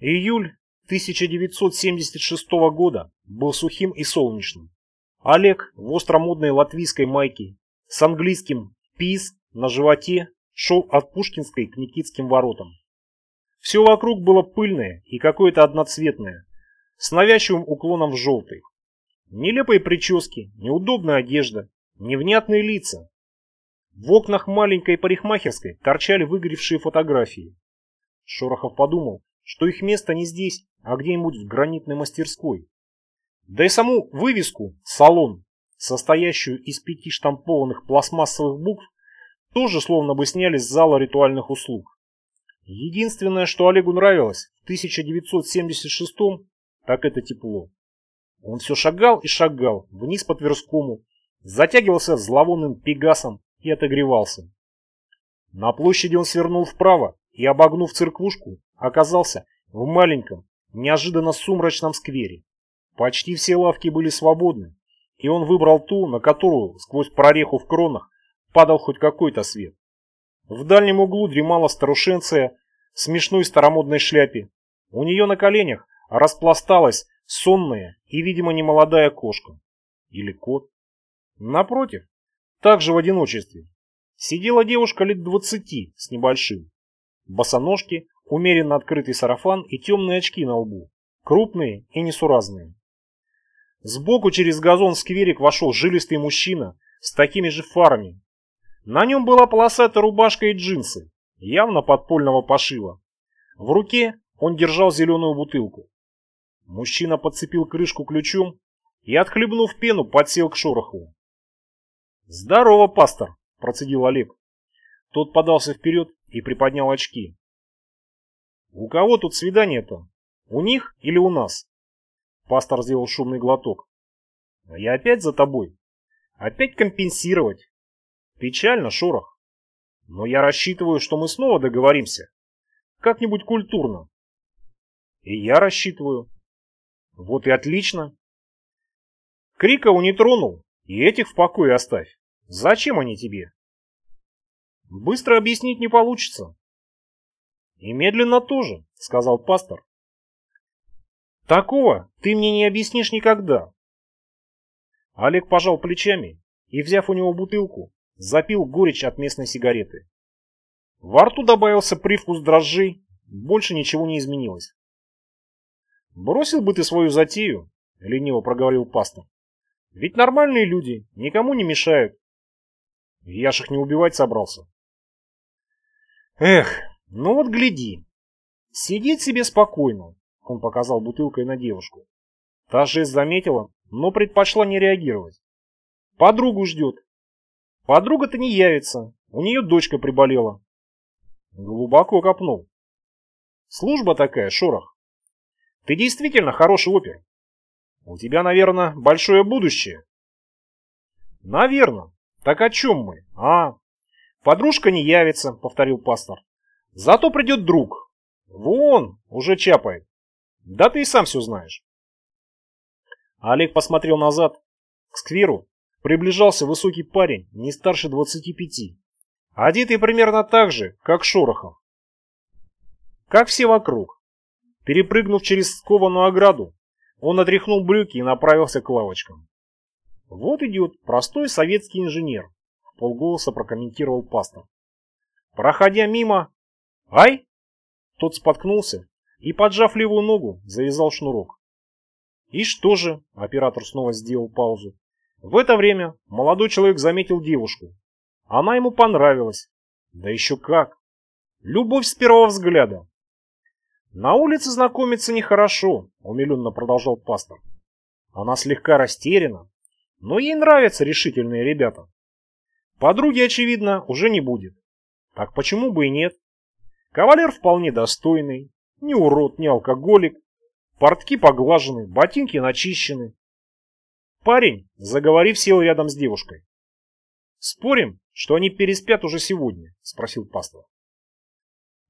Июль 1976 года был сухим и солнечным. Олег в остромодной латвийской майке с английским «пис» на животе шел от Пушкинской к Никитским воротам. Все вокруг было пыльное и какое-то одноцветное, с навязчивым уклоном в желтый. Нелепые прически, неудобная одежда, невнятные лица. В окнах маленькой парикмахерской торчали выгоревшие фотографии. Шорохов подумал, что их место не здесь, а где-нибудь в гранитной мастерской. Да и саму вывеску «Салон», состоящую из пяти штампованных пластмассовых букв, тоже словно бы сняли с зала ритуальных услуг. Единственное, что Олегу нравилось в 1976-м, так это тепло. Он все шагал и шагал вниз по Тверскому, затягивался зловонным пегасом и отогревался. На площади он свернул вправо и, обогнув церквушку, оказался в маленьком, неожиданно сумрачном сквере. Почти все лавки были свободны, и он выбрал ту, на которую сквозь прореху в кронах падал хоть какой-то свет. В дальнем углу дремала старушенция в смешной старомодной шляпе. У нее на коленях распласталась сонная и, видимо, немолодая кошка. Или кот. Напротив, также в одиночестве, сидела девушка лет двадцати с небольшим. Босоножки, умеренно открытый сарафан и темные очки на лбу, крупные и несуразные. Сбоку через газон в скверик вошел жилистый мужчина с такими же фарами. На нем была полосатая рубашка и джинсы, явно подпольного пошива. В руке он держал зеленую бутылку. Мужчина подцепил крышку ключом и, отхлебнув пену, подсел к Шорохову. «Здорово, пастор!» – процедил Олег. Тот подался вперед и приподнял очки. «У кого тут свидание-то? У них или у нас?» Пастор сделал шумный глоток. «Я опять за тобой. Опять компенсировать. Печально, Шорох. Но я рассчитываю, что мы снова договоримся. Как-нибудь культурно. И я рассчитываю. Вот и отлично. Крикову не тронул, и этих в покое оставь. Зачем они тебе? Быстро объяснить не получится. И медленно тоже, сказал пастор. Такого ты мне не объяснишь никогда. Олег пожал плечами и, взяв у него бутылку, запил горечь от местной сигареты. Во рту добавился привкус дрожжей, больше ничего не изменилось. «Бросил бы ты свою затею», — лениво проговорил пастор. «Ведь нормальные люди никому не мешают. Я ж их не убивать собрался». «Эх, ну вот гляди. Сидит себе спокойно», — он показал бутылкой на девушку. Та жест заметила, но предпочла не реагировать. «Подругу ждет. Подруга-то не явится, у нее дочка приболела». Глубоко копнул. «Служба такая, Шорох. Ты действительно хороший опер. У тебя, наверное, большое будущее. Наверное. Так о чем мы? А, подружка не явится, повторил пастор. Зато придет друг. Вон, уже чапает. Да ты и сам все знаешь. Олег посмотрел назад. К скверу приближался высокий парень, не старше 25. Одетый примерно так же, как Шорохов. Как все вокруг. Перепрыгнув через скованную ограду, он отряхнул брюки и направился к лавочкам. «Вот идет простой советский инженер», — полголоса прокомментировал пастор. Проходя мимо... «Ай!» Тот споткнулся и, поджав левую ногу, завязал шнурок. И что же, оператор снова сделал паузу. В это время молодой человек заметил девушку. Она ему понравилась. Да еще как! Любовь с первого взгляда. «На улице знакомиться нехорошо», — умиленно продолжал пастор. Она слегка растеряна, но ей нравятся решительные ребята. Подруги, очевидно, уже не будет. Так почему бы и нет? Кавалер вполне достойный, не урод, не алкоголик, портки поглажены, ботинки начищены. Парень, заговорив, сел рядом с девушкой. «Спорим, что они переспят уже сегодня?» – спросил пастор.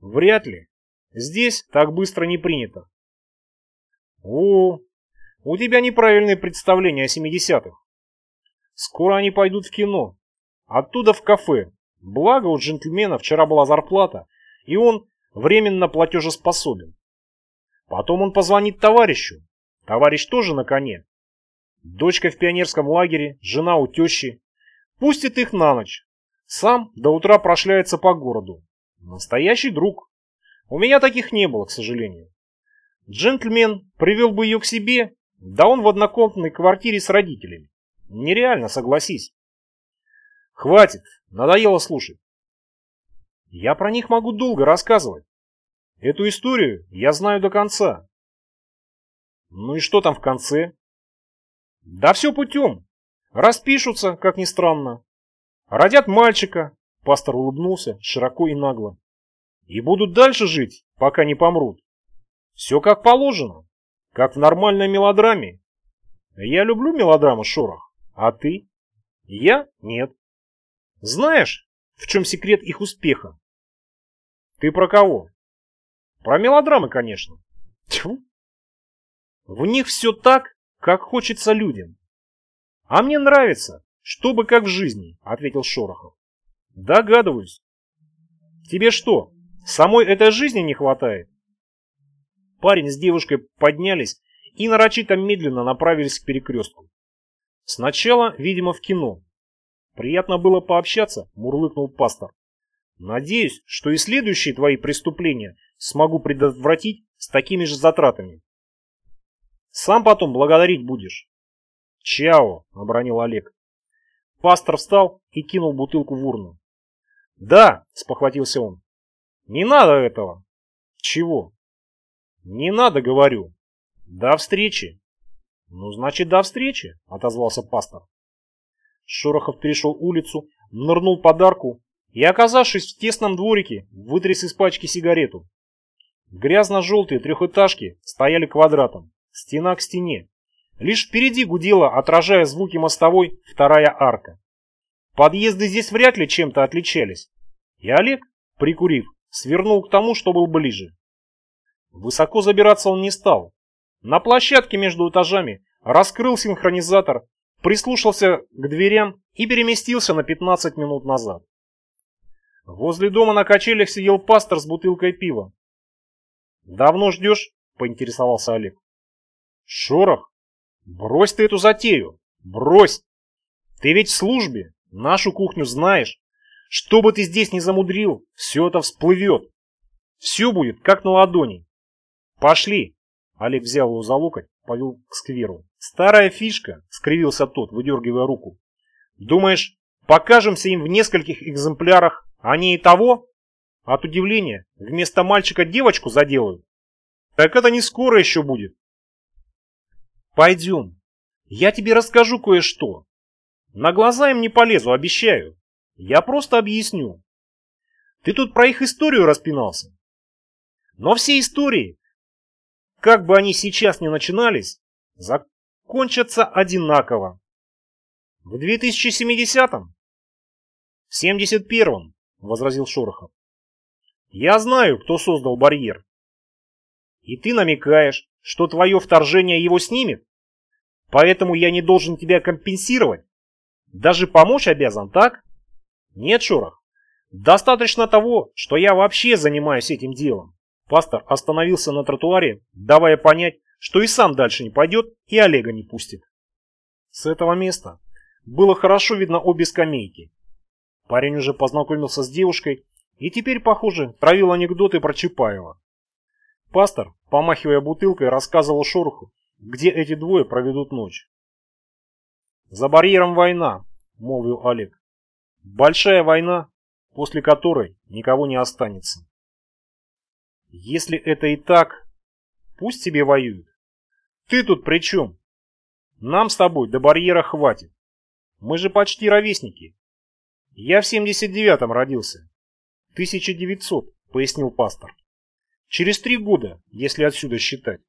«Вряд ли. Здесь так быстро не принято. О, у тебя неправильные представления о 70-х. Скоро они пойдут в кино. Оттуда в кафе. Благо у джентльмена вчера была зарплата, и он временно платежеспособен. Потом он позвонит товарищу. Товарищ тоже на коне. Дочка в пионерском лагере, жена у тещи. Пустит их на ночь. Сам до утра прошляется по городу. Настоящий друг. У меня таких не было, к сожалению. Джентльмен привел бы ее к себе, да он в однокомнатной квартире с родителями. Нереально, согласись. Хватит, надоело слушать. Я про них могу долго рассказывать. Эту историю я знаю до конца. Ну и что там в конце? Да все путем. Распишутся, как ни странно. Родят мальчика, пастор улыбнулся широко и нагло. И будут дальше жить, пока не помрут. Все как положено, как в нормальной мелодраме. Я люблю мелодраму Шорох, а ты? Я? Нет. Знаешь, в чем секрет их успеха? Ты про кого? Про мелодрамы, конечно. Тьфу. В них все так, как хочется людям. А мне нравится, чтобы как в жизни, ответил Шорохов. Догадываюсь. Тебе что, самой этой жизни не хватает? Парень с девушкой поднялись и нарочито медленно направились к перекрестку. Сначала, видимо, в кино. Приятно было пообщаться, мурлыкнул пастор. Надеюсь, что и следующие твои преступления смогу предотвратить с такими же затратами. Сам потом благодарить будешь. Чао, обронил Олег. Пастор встал и кинул бутылку в урну. Да, спохватился он. Не надо этого. Чего? Не надо, говорю. До встречи. Ну, значит, до встречи, отозвался пастор. Шорохов перешел улицу, нырнул под арку и, оказавшись в тесном дворике, вытряс из пачки сигарету. Грязно-желтые трехэтажки стояли квадратом, стена к стене. Лишь впереди гудела, отражая звуки мостовой, вторая арка. Подъезды здесь вряд ли чем-то отличались. И Олег, прикурив, свернул к тому, что был ближе. Высоко забираться он не стал. На площадке между этажами раскрыл синхронизатор, прислушался к дверям и переместился на 15 минут назад. Возле дома на качелях сидел пастор с бутылкой пива. «Давно ждешь?» – поинтересовался Олег. «Шорох, брось ты эту затею! Брось! Ты ведь в службе, нашу кухню знаешь. Что бы ты здесь ни замудрил, все это всплывет. Все будет как на ладони. «Пошли!» Олег взял его за локоть, повел к скверу. «Старая фишка!» — скривился тот, выдергивая руку. «Думаешь, покажемся им в нескольких экземплярах, не и того?» От удивления вместо мальчика девочку заделают. Так это не скоро еще будет. Пойдем. Я тебе расскажу кое-что. На глаза им не полезу, обещаю. Я просто объясню. Ты тут про их историю распинался. Но все истории как бы они сейчас ни начинались, закончатся одинаково. В 2070-м? В 71-м, возразил Шорохов. Я знаю, кто создал барьер. И ты намекаешь, что твое вторжение его снимет? Поэтому я не должен тебя компенсировать? Даже помочь обязан, так? Нет, Шорох. Достаточно того, что я вообще занимаюсь этим делом. Пастор остановился на тротуаре, давая понять, что и сам дальше не пойдет, и Олега не пустит. С этого места было хорошо видно обе скамейки. Парень уже познакомился с девушкой и теперь, похоже, травил анекдоты про Чапаева. Пастор, помахивая бутылкой, рассказывал Шороху, где эти двое проведут ночь. «За барьером война», — молвил Олег. «Большая война, после которой никого не останется». Если это и так, пусть тебе воюют. Ты тут при чем? Нам с тобой до барьера хватит. Мы же почти ровесники. Я в 79-м родился. 1900, пояснил пастор. Через три года, если отсюда считать.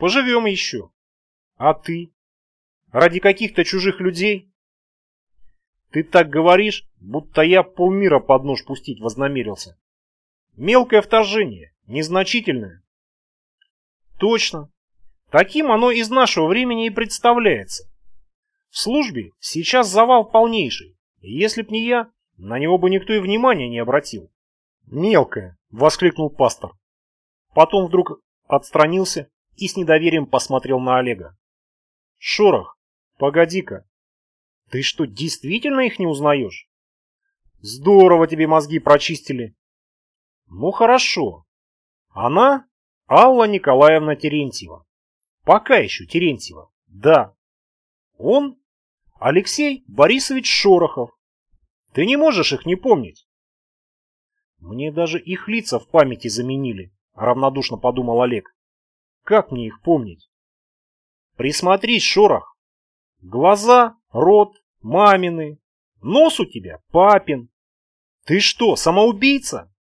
Поживем еще. А ты? Ради каких-то чужих людей? Ты так говоришь, будто я полмира под нож пустить вознамерился. Мелкое вторжение. Незначительное? Точно. Таким оно из нашего времени и представляется. В службе сейчас завал полнейший, если б не я, на него бы никто и внимания не обратил. «Мелкое!» — воскликнул пастор. Потом вдруг отстранился и с недоверием посмотрел на Олега. «Шорох, погоди-ка, ты что, действительно их не узнаешь? Здорово тебе мозги прочистили. Ну хорошо. Она Алла Николаевна Терентьева. Пока еще Терентьева. Да. Он Алексей Борисович Шорохов. Ты не можешь их не помнить. Мне даже их лица в памяти заменили, равнодушно подумал Олег. Как мне их помнить? Присмотрись, Шорох. Глаза, рот, мамины. Нос у тебя папин. Ты что, самоубийца?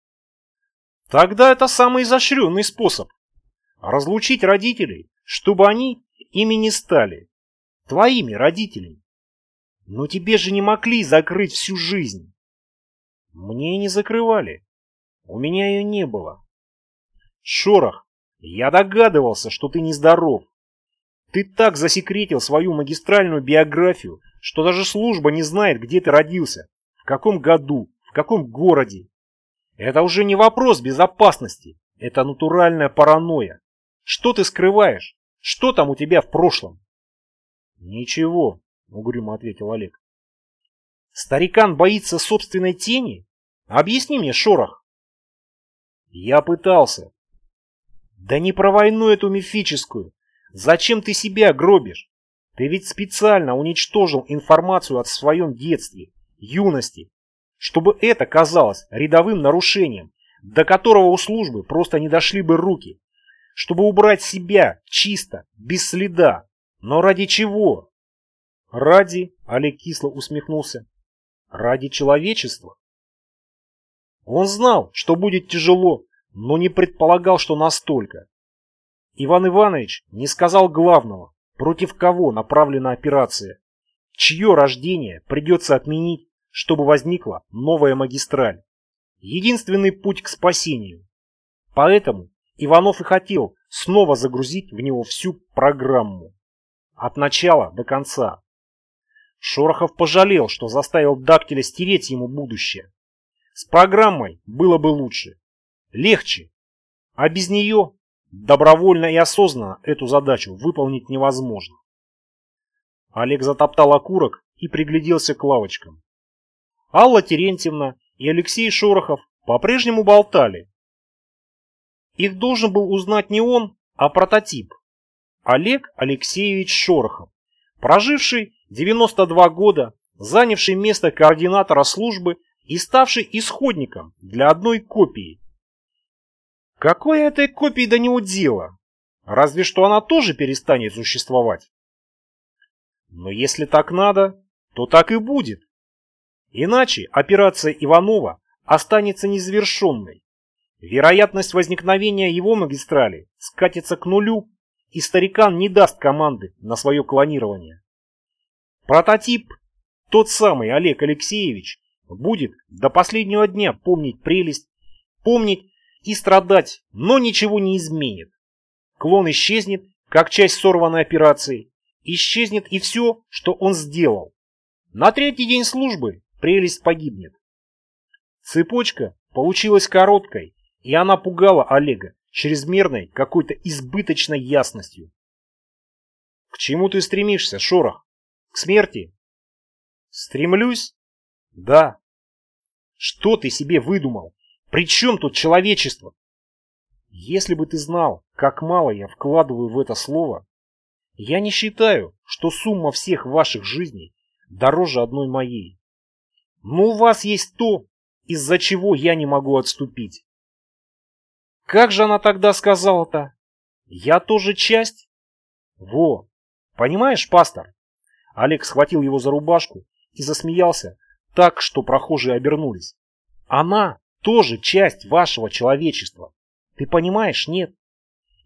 Тогда это самый изощренный способ. Разлучить родителей, чтобы они ими не стали. Твоими родителями. Но тебе же не могли закрыть всю жизнь. Мне не закрывали. У меня ее не было. Шорох, я догадывался, что ты нездоров. Ты так засекретил свою магистральную биографию, что даже служба не знает, где ты родился, в каком году, в каком городе. Это уже не вопрос безопасности, это натуральная паранойя. Что ты скрываешь? Что там у тебя в прошлом? Ничего, угрюмо ответил Олег. Старикан боится собственной тени? Объясни мне, Шорох. Я пытался. Да не про войну эту мифическую. Зачем ты себя гробишь? Ты ведь специально уничтожил информацию о своем детстве, юности, чтобы это казалось рядовым нарушением, до которого у службы просто не дошли бы руки, чтобы убрать себя чисто, без следа. Но ради чего? Ради, Олег кисло усмехнулся, ради человечества. Он знал, что будет тяжело, но не предполагал, что настолько. Иван Иванович не сказал главного, против кого направлена операция, чье рождение придется отменить, чтобы возникла новая магистраль. Единственный путь к спасению. Поэтому Иванов и хотел снова загрузить в него всю программу. От начала до конца. Шорохов пожалел, что заставил Дактиля стереть ему будущее. С программой было бы лучше. Легче. А без нее Добровольно и осознанно эту задачу выполнить невозможно. Олег затоптал окурок и пригляделся к лавочкам. Алла Терентьевна и Алексей Шорохов по-прежнему болтали. Их должен был узнать не он, а прототип. Олег Алексеевич Шорохов, проживший 92 года, занявший место координатора службы и ставший исходником для одной копии Какое этой копии до него дело? Разве что она тоже перестанет существовать. Но если так надо, то так и будет. Иначе операция Иванова останется незавершенной. Вероятность возникновения его магистрали скатится к нулю, и старикан не даст команды на свое клонирование. Прототип, тот самый Олег Алексеевич, будет до последнего дня помнить прелесть, помнить и страдать, но ничего не изменит. Клон исчезнет, как часть сорванной операции. Исчезнет и все, что он сделал. На третий день службы прелесть погибнет. Цепочка получилась короткой, и она пугала Олега чрезмерной какой-то избыточной ясностью. К чему ты стремишься, Шорох? К смерти? Стремлюсь? Да. Что ты себе выдумал? При чем тут человечество? Если бы ты знал, как мало я вкладываю в это слово, я не считаю, что сумма всех ваших жизней дороже одной моей. Но у вас есть то, из-за чего я не могу отступить. Как же она тогда сказала-то? Я тоже часть? Во, понимаешь, пастор? Олег схватил его за рубашку и засмеялся так, что прохожие обернулись. Она тоже часть вашего человечества. Ты понимаешь, нет?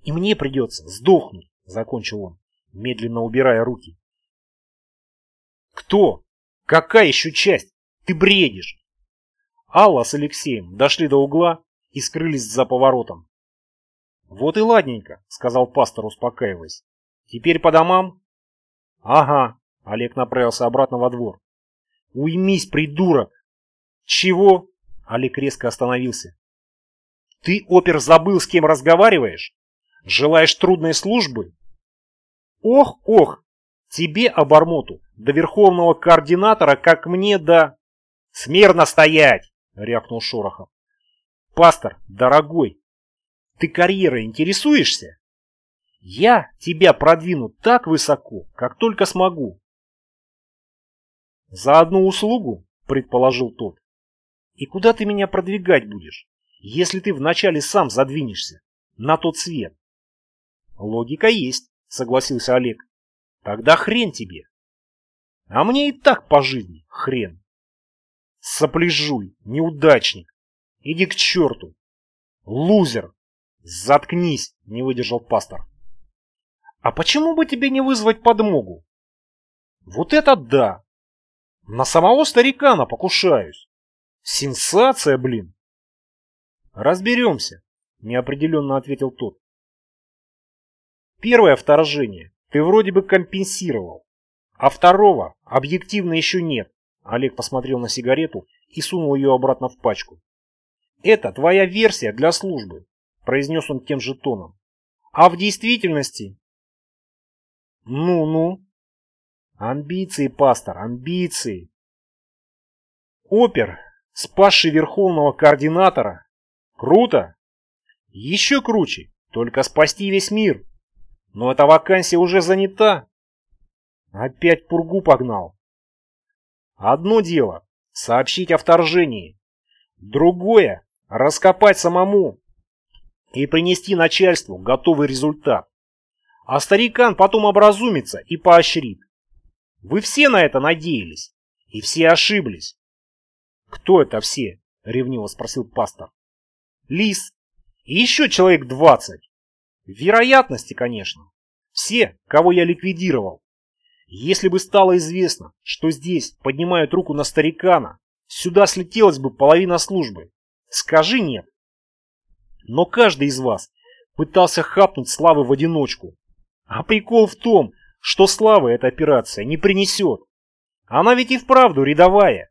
И мне придется сдохнуть, закончил он, медленно убирая руки. Кто? Какая еще часть? Ты бредишь. Алла с Алексеем дошли до угла и скрылись за поворотом. Вот и ладненько, сказал пастор, успокаиваясь. Теперь по домам? Ага, Олег направился обратно во двор. Уймись, придурок! Чего? Олег резко остановился. «Ты, опер, забыл, с кем разговариваешь? Желаешь трудной службы? Ох, ох, тебе, обормоту, до верховного координатора, как мне, да... Смирно стоять, рявкнул Шорохов. Пастор, дорогой, ты карьерой интересуешься? Я тебя продвину так высоко, как только смогу. За одну услугу, предположил тот. И куда ты меня продвигать будешь, если ты вначале сам задвинешься на тот свет? Логика есть, согласился Олег. Тогда хрен тебе. А мне и так по жизни хрен. Сопляжуй, неудачник. Иди к черту. Лузер. Заткнись, не выдержал пастор. А почему бы тебе не вызвать подмогу? Вот это да! На самого старикана покушаюсь. Сенсация, блин. Разберемся, неопределенно ответил тот. Первое вторжение ты вроде бы компенсировал, а второго объективно еще нет. Олег посмотрел на сигарету и сунул ее обратно в пачку. Это твоя версия для службы, произнес он тем же тоном. А в действительности... Ну-ну. Амбиции, пастор, амбиции. Опер, спасший верховного координатора. Круто. Еще круче, только спасти весь мир. Но эта вакансия уже занята. Опять пургу погнал. Одно дело — сообщить о вторжении. Другое — раскопать самому и принести начальству готовый результат. А старикан потом образумится и поощрит. Вы все на это надеялись, и все ошиблись. Кто это все? Ревниво спросил пастор. Лис. И еще человек двадцать. Вероятности, конечно. Все, кого я ликвидировал. Если бы стало известно, что здесь поднимают руку на старикана, сюда слетелась бы половина службы. Скажи нет. Но каждый из вас пытался хапнуть славы в одиночку. А прикол в том, что славы эта операция не принесет. Она ведь и вправду рядовая.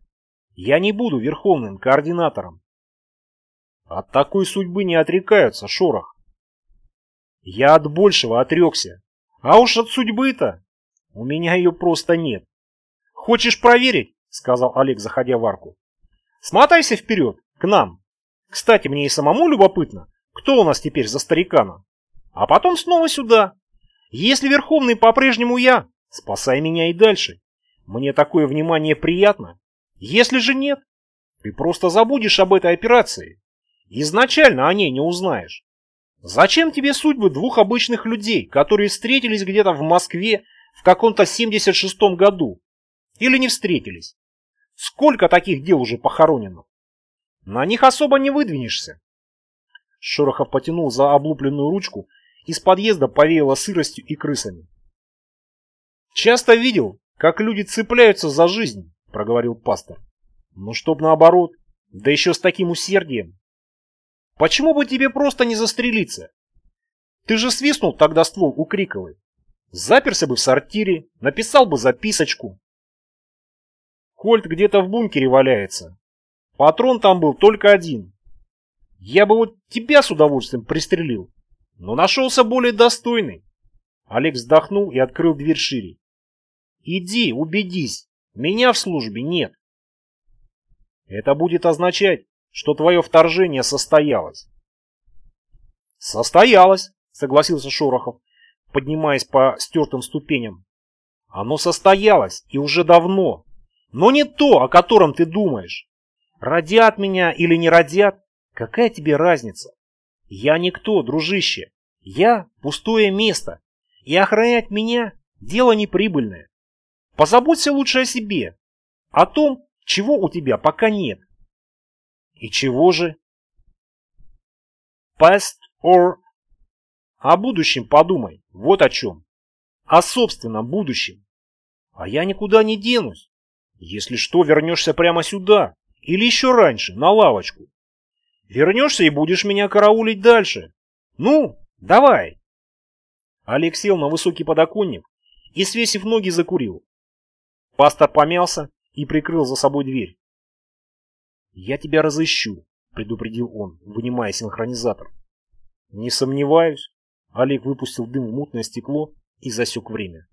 Я не буду верховным координатором. От такой судьбы не отрекаются, Шорох. Я от большего отрекся. А уж от судьбы-то у меня ее просто нет. Хочешь проверить? Сказал Олег, заходя в арку. Смотайся вперед, к нам. Кстати, мне и самому любопытно, кто у нас теперь за старикана. А потом снова сюда. Если Верховный по-прежнему я, спасай меня и дальше. Мне такое внимание приятно. Если же нет, ты просто забудешь об этой операции. Изначально о ней не узнаешь. Зачем тебе судьбы двух обычных людей, которые встретились где-то в Москве в каком-то 76-м году? Или не встретились? Сколько таких дел уже похоронено? На них особо не выдвинешься. Шорохов потянул за облупленную ручку, из подъезда повеяло сыростью и крысами. «Часто видел, как люди цепляются за жизнь», — проговорил пастор. «Ну, чтоб наоборот, да еще с таким усердием. Почему бы тебе просто не застрелиться? Ты же свистнул тогда ствол у Криковой. Заперся бы в сортире, написал бы записочку. Кольт где-то в бункере валяется. Патрон там был только один. Я бы вот тебя с удовольствием пристрелил, но нашелся более достойный. Олег вздохнул и открыл дверь шире. Иди, убедись, меня в службе нет. Это будет означать, что твое вторжение состоялось. Состоялось, согласился Шорохов, поднимаясь по стертым ступеням. Оно состоялось, и уже давно. Но не то, о котором ты думаешь. Родят меня или не родят, какая тебе разница? Я никто, дружище. Я пустое место. И охранять меня – дело неприбыльное. Позаботься лучше о себе. О том, чего у тебя пока нет. И чего же? Past or... О будущем подумай, вот о чем. О собственном будущем. А я никуда не денусь. Если что, вернешься прямо сюда. Или еще раньше, на лавочку. Вернешься и будешь меня караулить дальше. Ну, давай. Олег сел на высокий подоконник и, свесив ноги, закурил. Пастор помялся и прикрыл за собой дверь. «Я тебя разыщу», — предупредил он, вынимая синхронизатор. «Не сомневаюсь. Олег выпустил дым в мутное стекло и засек время.